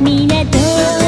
港